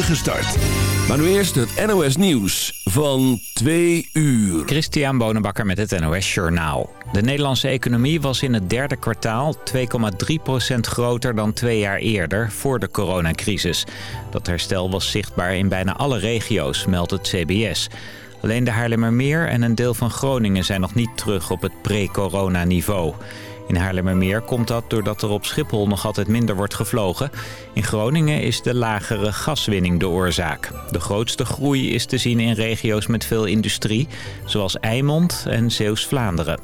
start. Maar nu eerst het NOS Nieuws van 2 uur. Christian Bonenbakker met het NOS Journaal. De Nederlandse economie was in het derde kwartaal 2,3% groter dan twee jaar eerder voor de coronacrisis. Dat herstel was zichtbaar in bijna alle regio's, meldt het CBS. Alleen de Haarlemmermeer en een deel van Groningen zijn nog niet terug op het pre-corona-niveau. In Haarlemmermeer komt dat doordat er op Schiphol nog altijd minder wordt gevlogen. In Groningen is de lagere gaswinning de oorzaak. De grootste groei is te zien in regio's met veel industrie, zoals Eimond en Zeeuws-Vlaanderen.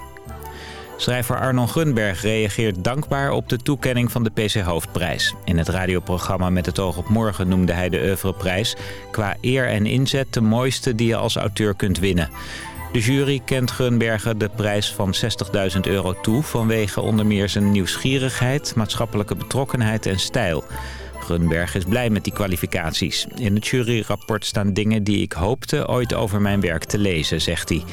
Schrijver Arnon Gunberg reageert dankbaar op de toekenning van de PC Hoofdprijs. In het radioprogramma Met het oog op morgen noemde hij de oeuvreprijs... qua eer en inzet de mooiste die je als auteur kunt winnen. De jury kent Gunberger de prijs van 60.000 euro toe... vanwege onder meer zijn nieuwsgierigheid, maatschappelijke betrokkenheid en stijl. Gunberg is blij met die kwalificaties. In het juryrapport staan dingen die ik hoopte ooit over mijn werk te lezen, zegt hij.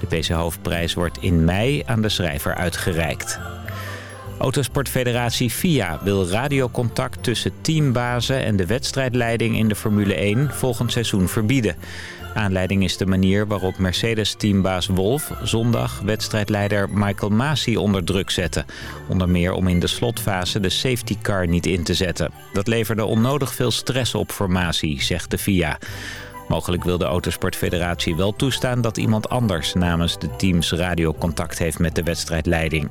De PC Hoofdprijs wordt in mei aan de schrijver uitgereikt. Autosportfederatie FIA wil radiocontact tussen teambazen en de wedstrijdleiding in de Formule 1 volgend seizoen verbieden. Aanleiding is de manier waarop Mercedes-teambaas Wolf zondag wedstrijdleider Michael Masi onder druk zette. Onder meer om in de slotfase de safety car niet in te zetten. Dat leverde onnodig veel stress op voor Masi, zegt de FIA. Mogelijk wil de Autosportfederatie wel toestaan dat iemand anders namens de teams radiocontact heeft met de wedstrijdleiding.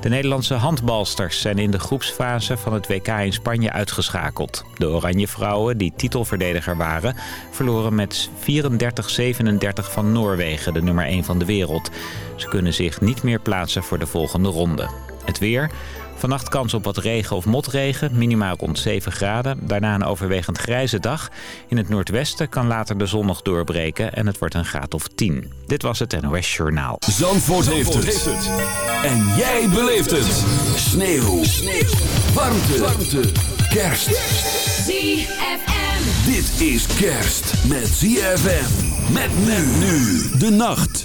De Nederlandse handbalsters zijn in de groepsfase van het WK in Spanje uitgeschakeld. De Oranje Vrouwen, die titelverdediger waren, verloren met 34-37 van Noorwegen, de nummer 1 van de wereld. Ze kunnen zich niet meer plaatsen voor de volgende ronde. Het weer... Vannacht kans op wat regen of motregen, minimaal rond 7 graden. Daarna een overwegend grijze dag. In het noordwesten kan later de zon nog doorbreken en het wordt een graad of 10. Dit was het NOS Journaal. Zandvoort, heeft, het. En jij beleeft het. Sneeuw. Sneeuw. Warmte. Warmte. Kerst. ZFM. Dit is kerst met ZFM. Met men nu de nacht.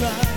Right.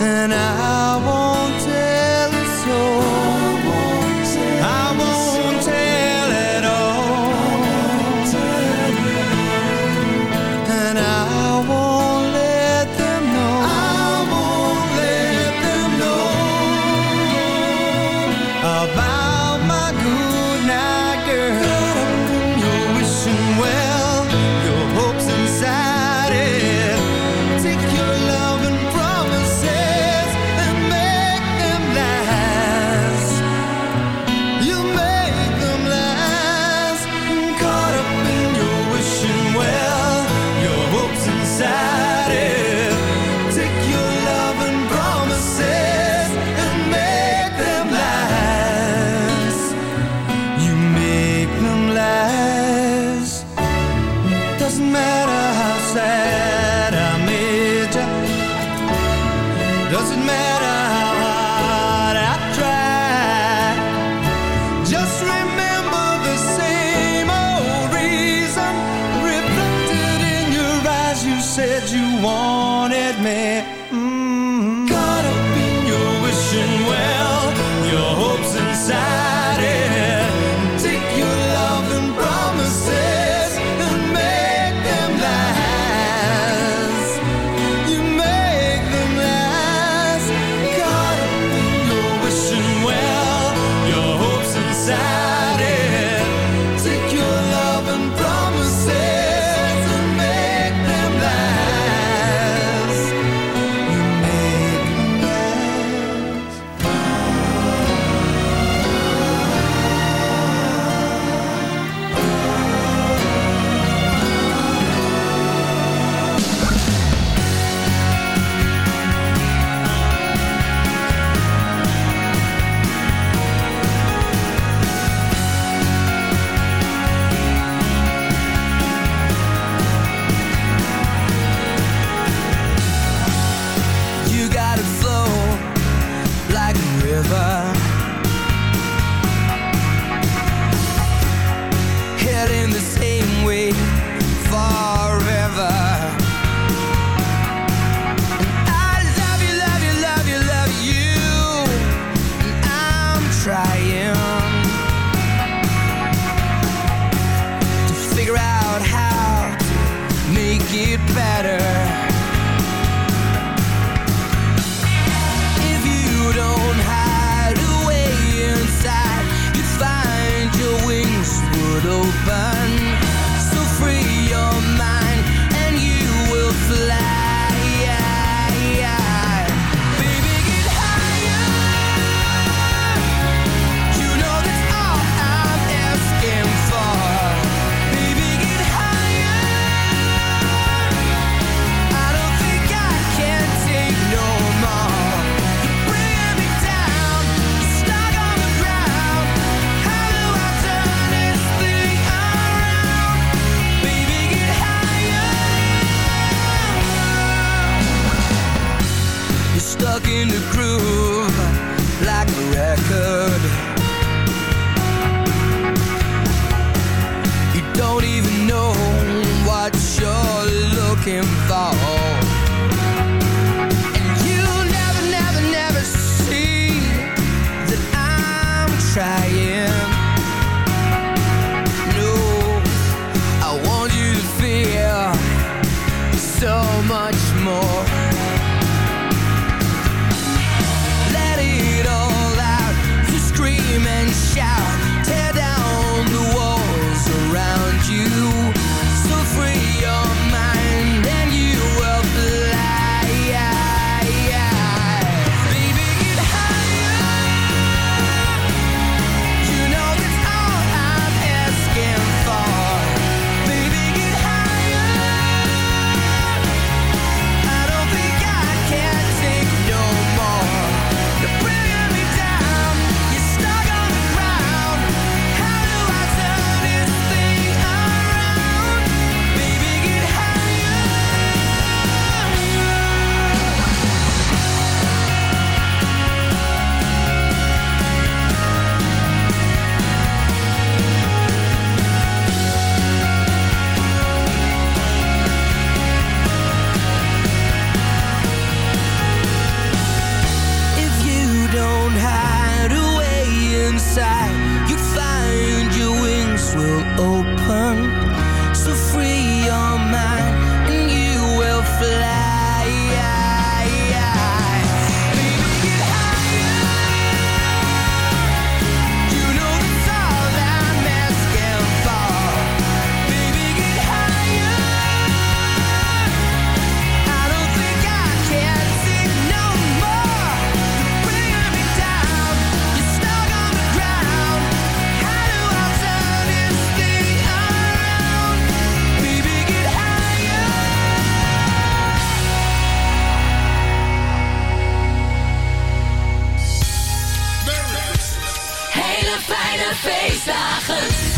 And I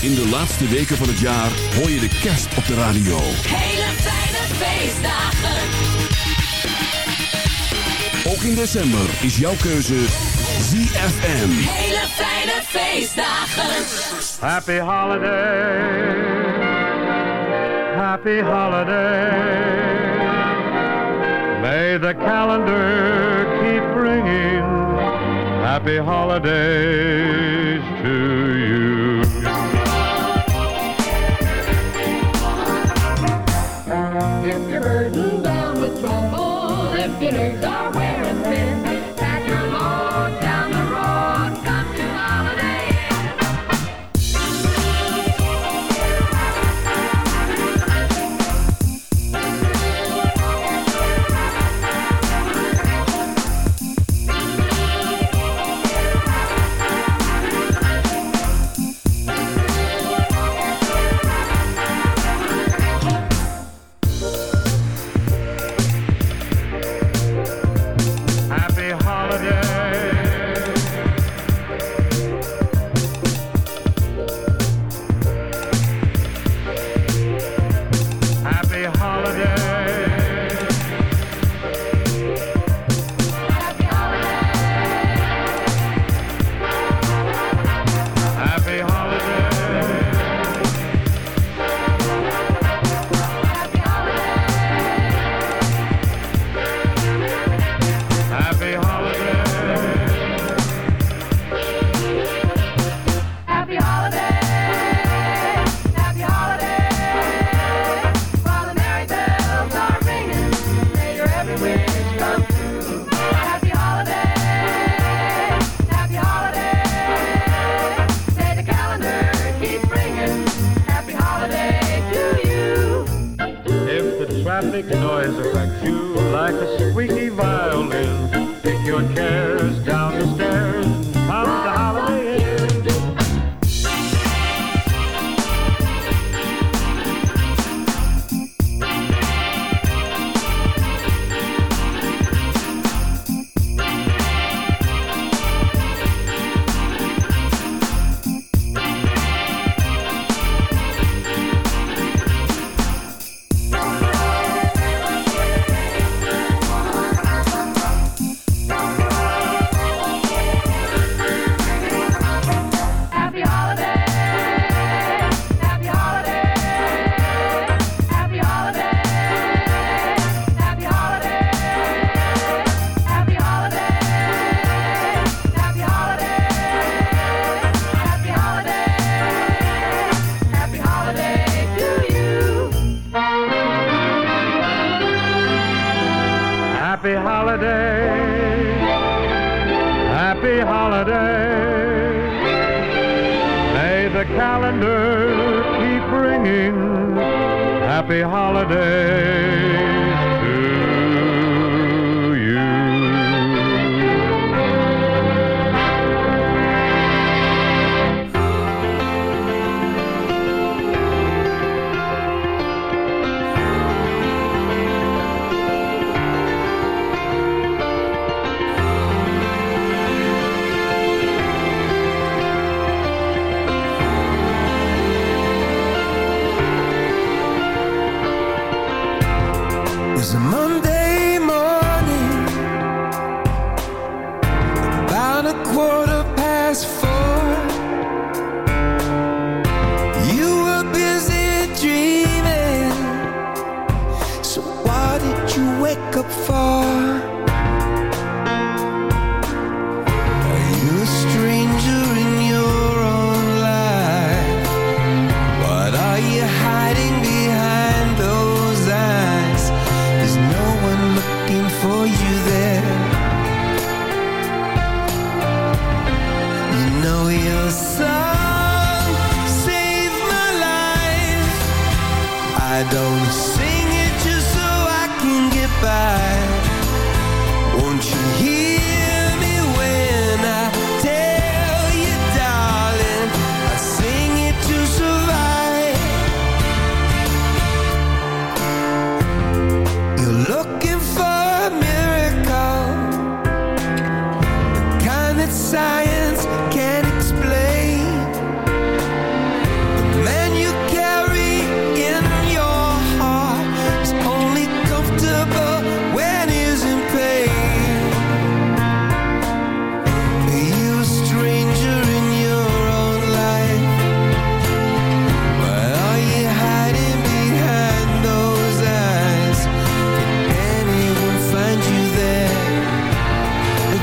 In de laatste weken van het jaar hoor je de kerst op de radio. Hele fijne feestdagen. Ook in december is jouw keuze ZFM. Hele fijne feestdagen. Happy holiday. Happy holiday. May the calendar keep bringing happy holidays to you. Happy holidays.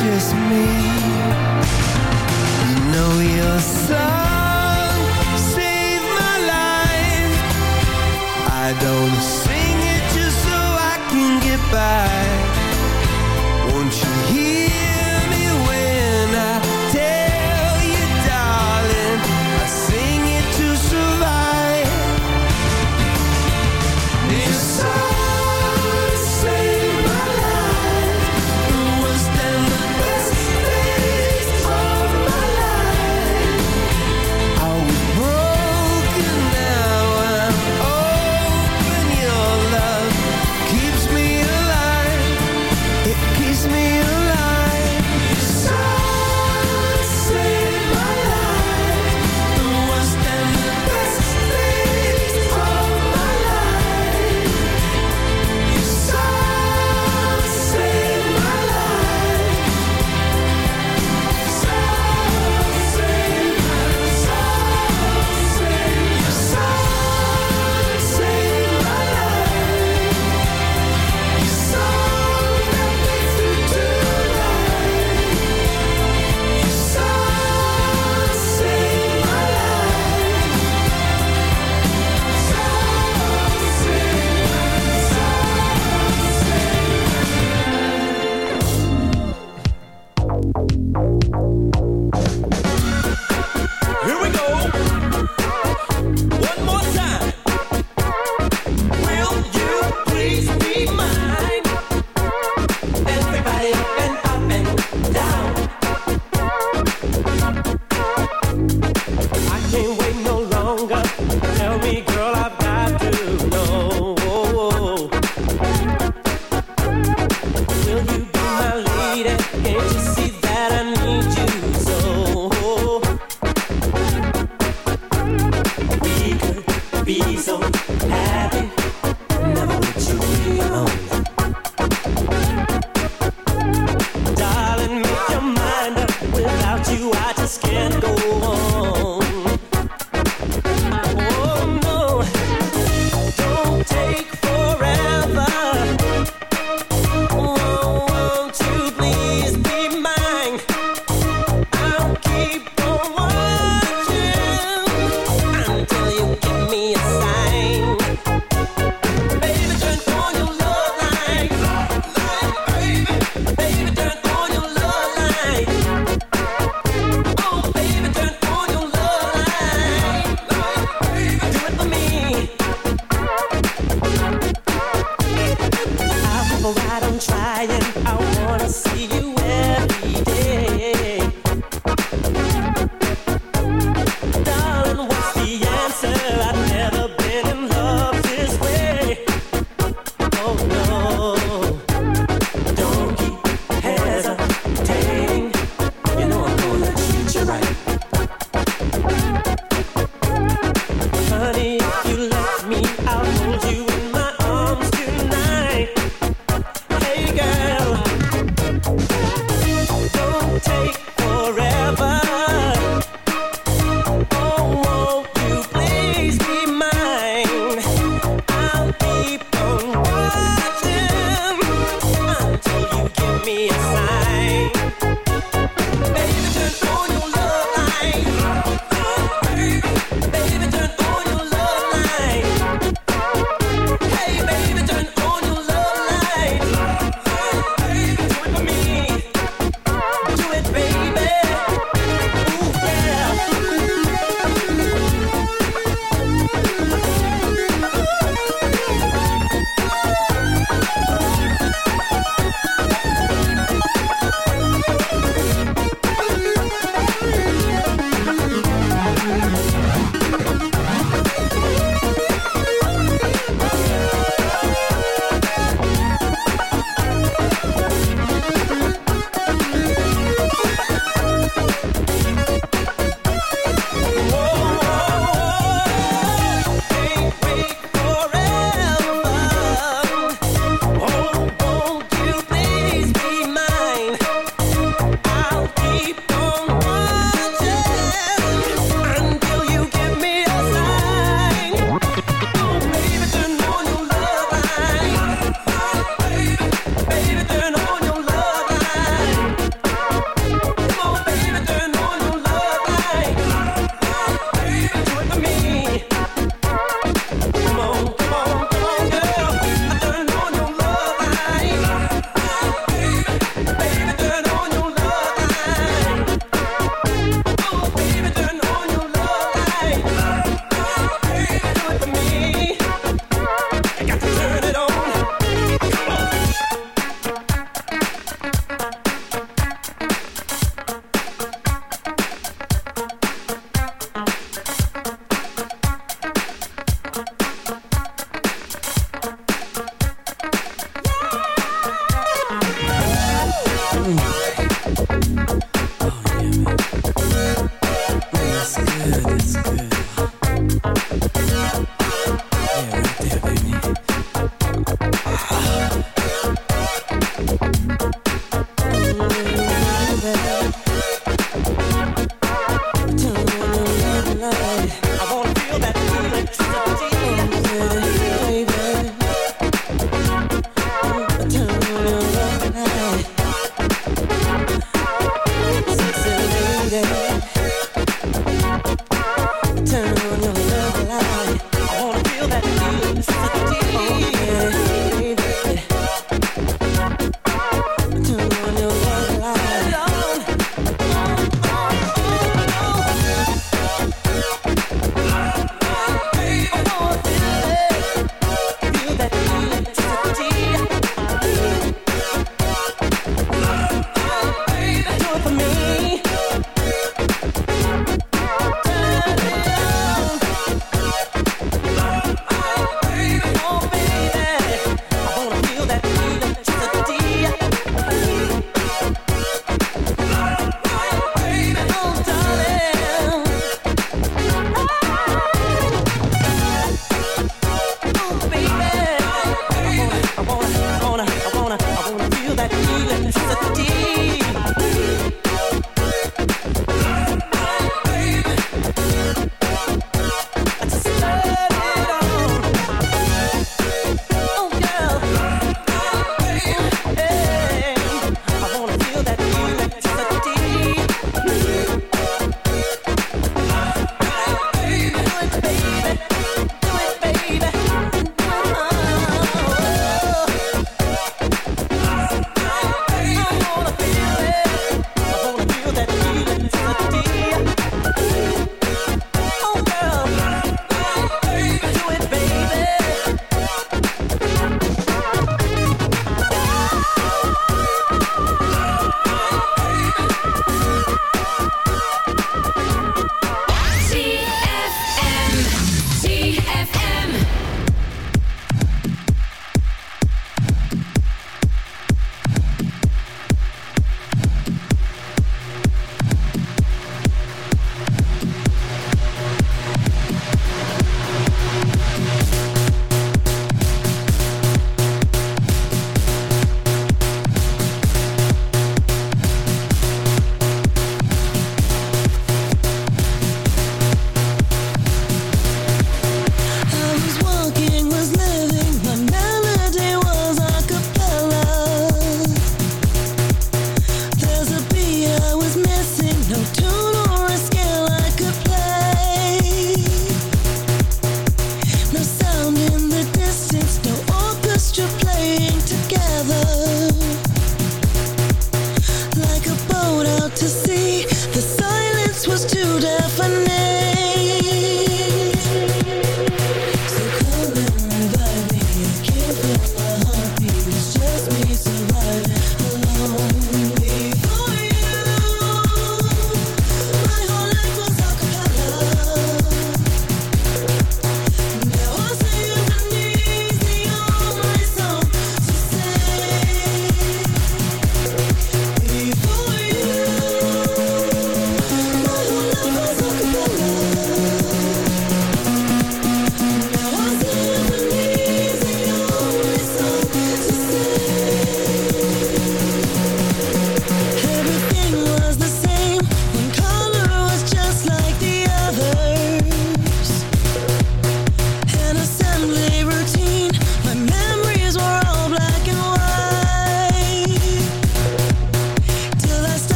just me.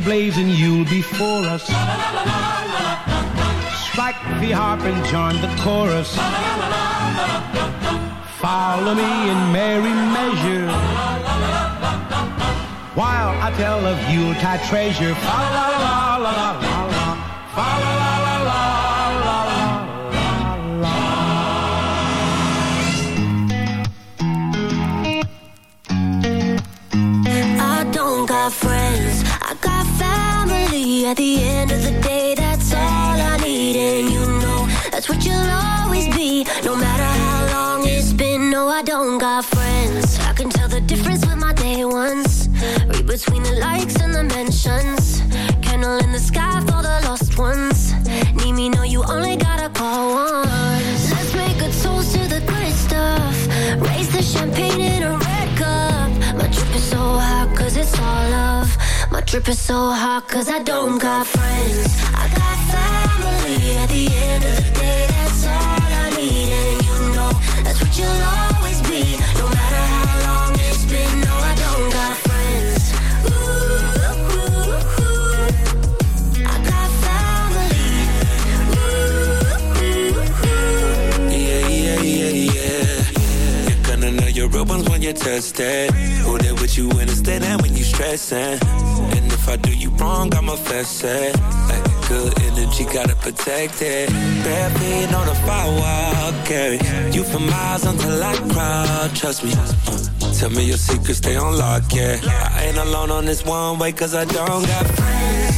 Blazing Yule before us. Strike the harp and join the chorus. Follow me in merry measure. While I tell of Yuletide treasure. Fa la la la la la la. Fa la la At the end of the day, that's all I need. And you know, that's what you'll always be. No matter how long it's been, no, I don't got friends. I can tell the difference with my day ones. Read between the likes and the mentions. My drip is so hot, cause I don't got friends. I got family. At the end of the day, that's all I need. And you know, that's what you'll always be. No matter how long it's been, no, I don't got friends. Ooh, ooh, ooh. I got family. Ooh, ooh, ooh. Yeah, yeah, yeah, yeah. You're gonna know your real ones when you test it. You dead and when you stressing. And if I do you wrong, I'ma fess it. Like good energy, gotta protect it. Bare feet on the firewall, carry you for miles until I crawl. Trust me. Uh, tell me your secrets, stay on lock, yeah. I ain't alone on this one way, cause I don't got friends.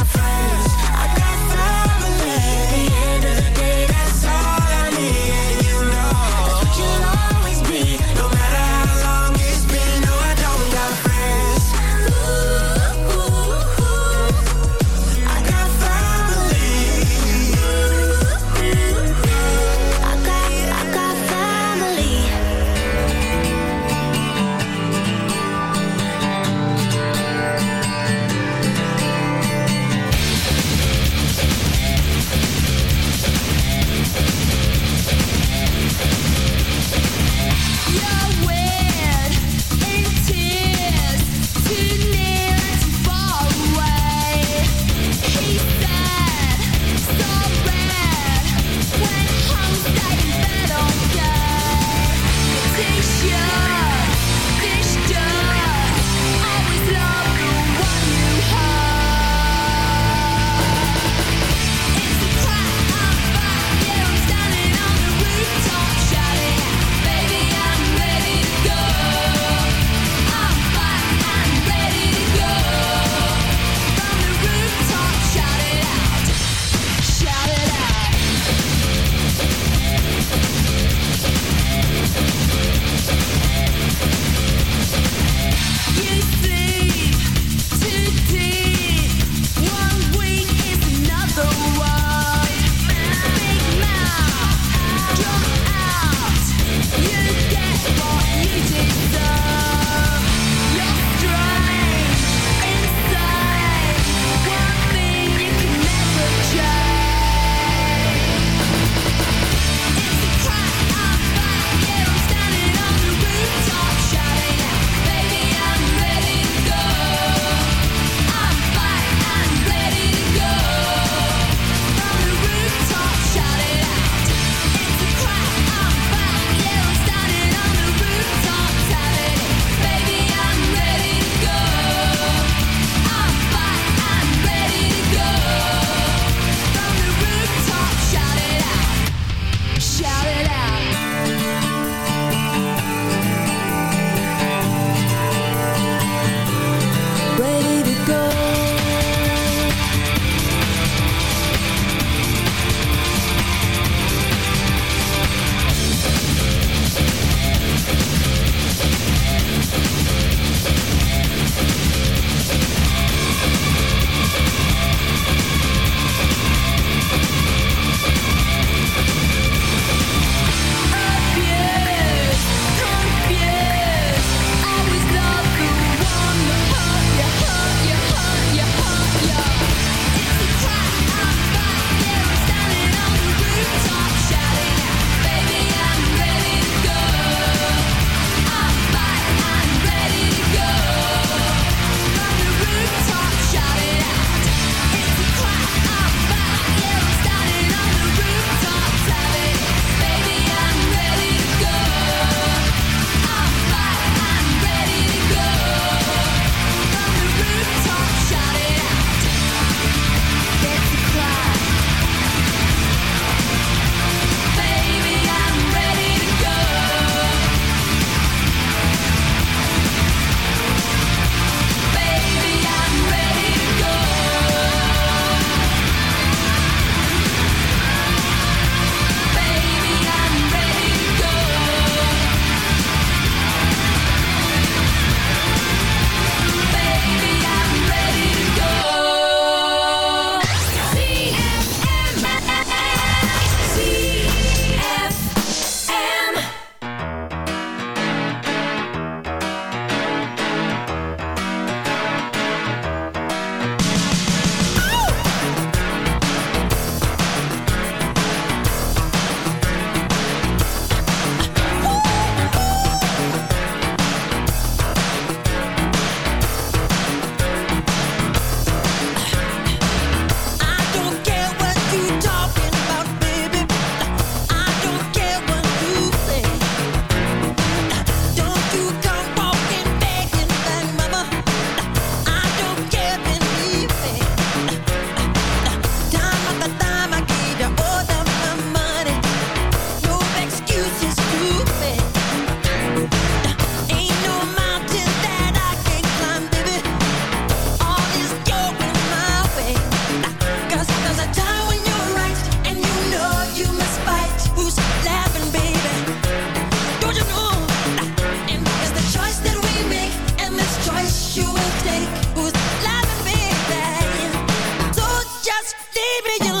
libre, yo